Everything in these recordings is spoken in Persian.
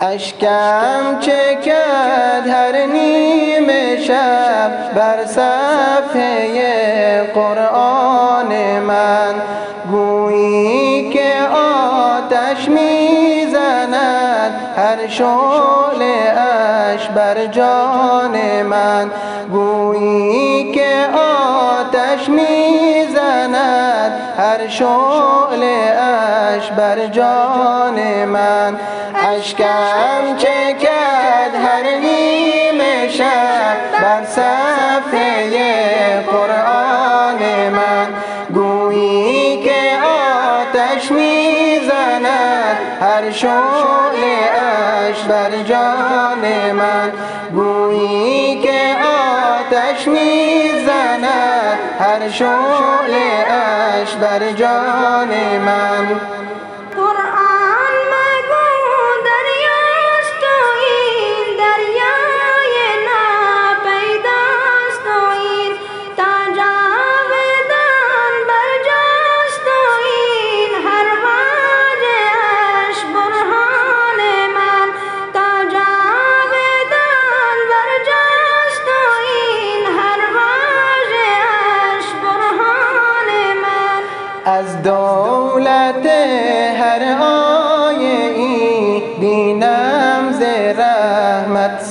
اشکم چکد هر نیمه شب بر صفحه قرآن من. گویی که آتش می‌زند هر شعله اش بر جان من. گویی که آتش می‌زند هر شعله اش بر جان من. اشکم چکد هر نیمه شب بر صفحه قرآن من. گویی که آتش می‌زند هر شعله اش بر جان من. گویی که می‌زند. هر شعله اش بر جان من.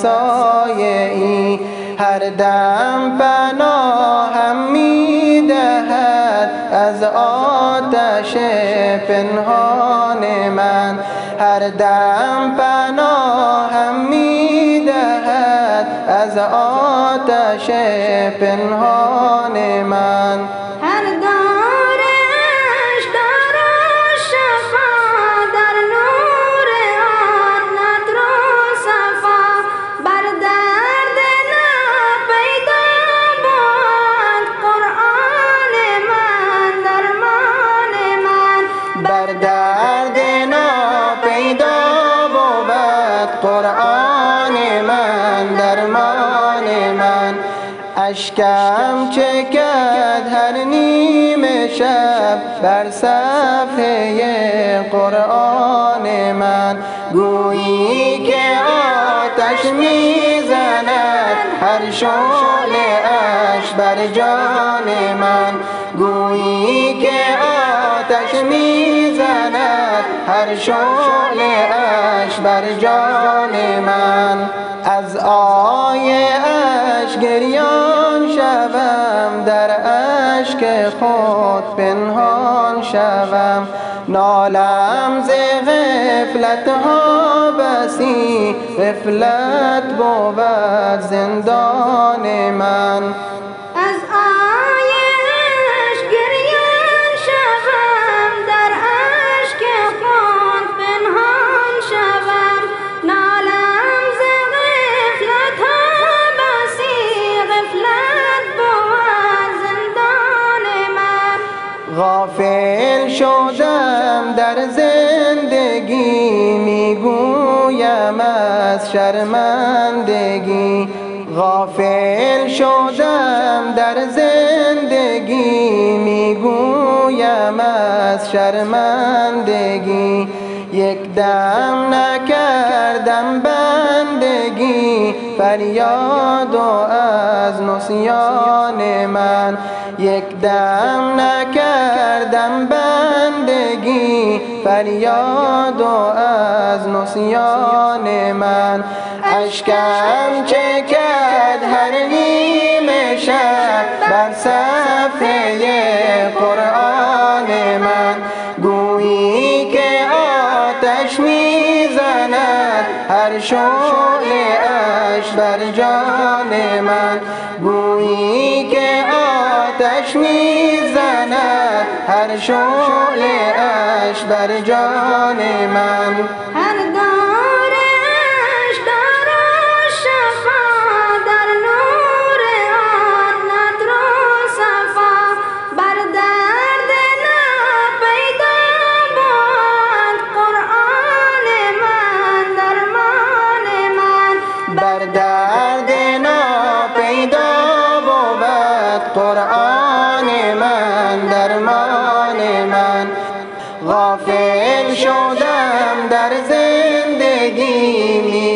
سایه ای هر دم پناهم می‌دهد. از آتش پنهان من. هر دم پناهم می‌دهد. از آتش پنهان من. قرآن من درمان من. اشکم چکد هر نیمه شب بر صفحه قرآن من. گویی که آتش می‌زند هر شعله اش بر جان من. گویی هر شعله اش بر جان من. از آیه اش گریان شوم در اشک خود پنهان شوم. نالم ز غفلت ها بسی غفلت بود زندان من. در زندگی می‌گویم از شرمندگی. غافل شدم در زندگی می‌گویم از شرمندگی. یک دم نکردم بندگی فریاد و از نسیان من. یک دم نکردم بندگی فریاد و از نسیان من. اشکم چکد هر نیمه شب؟ هر شعله اش بر جان من گویی که آتش می‌زند. هر شعله اش بر جان من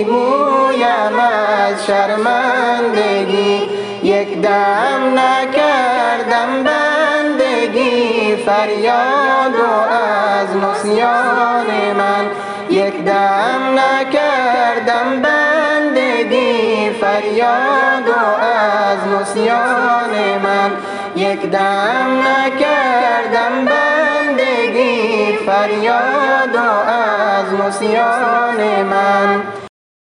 می‌گویم از شرمندگی یک دم نکردم بندگی. فریاد و از نسیان من یک دم نکردم بندگی. فریاد و از نسیان من یک دم نکردم بندگی. فریاد و از نسیان من